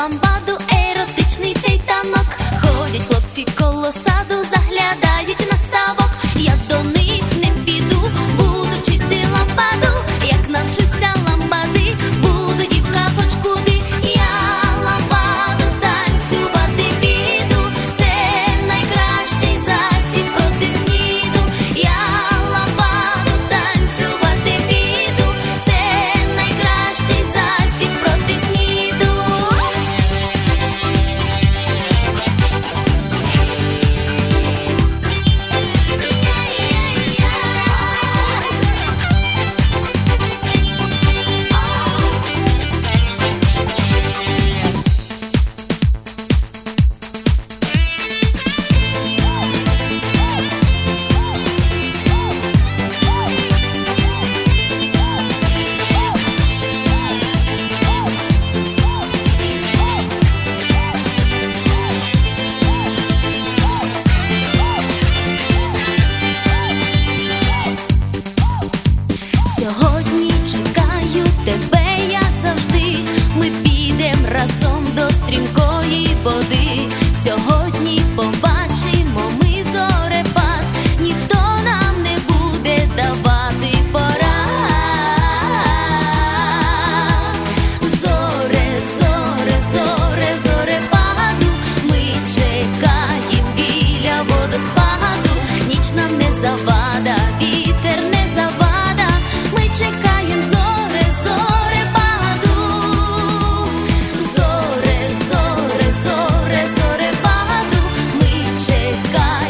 mambo чекаю тебе, я завжди, ми підем разом до стрімкої води. Сьогодні побачимо ми зорепад, ніхто нам не буде давати пора. Зоре, зоре, зоре, зорепаду, ми чекаємо біля водоспаду, ніч нам не завада. пускай.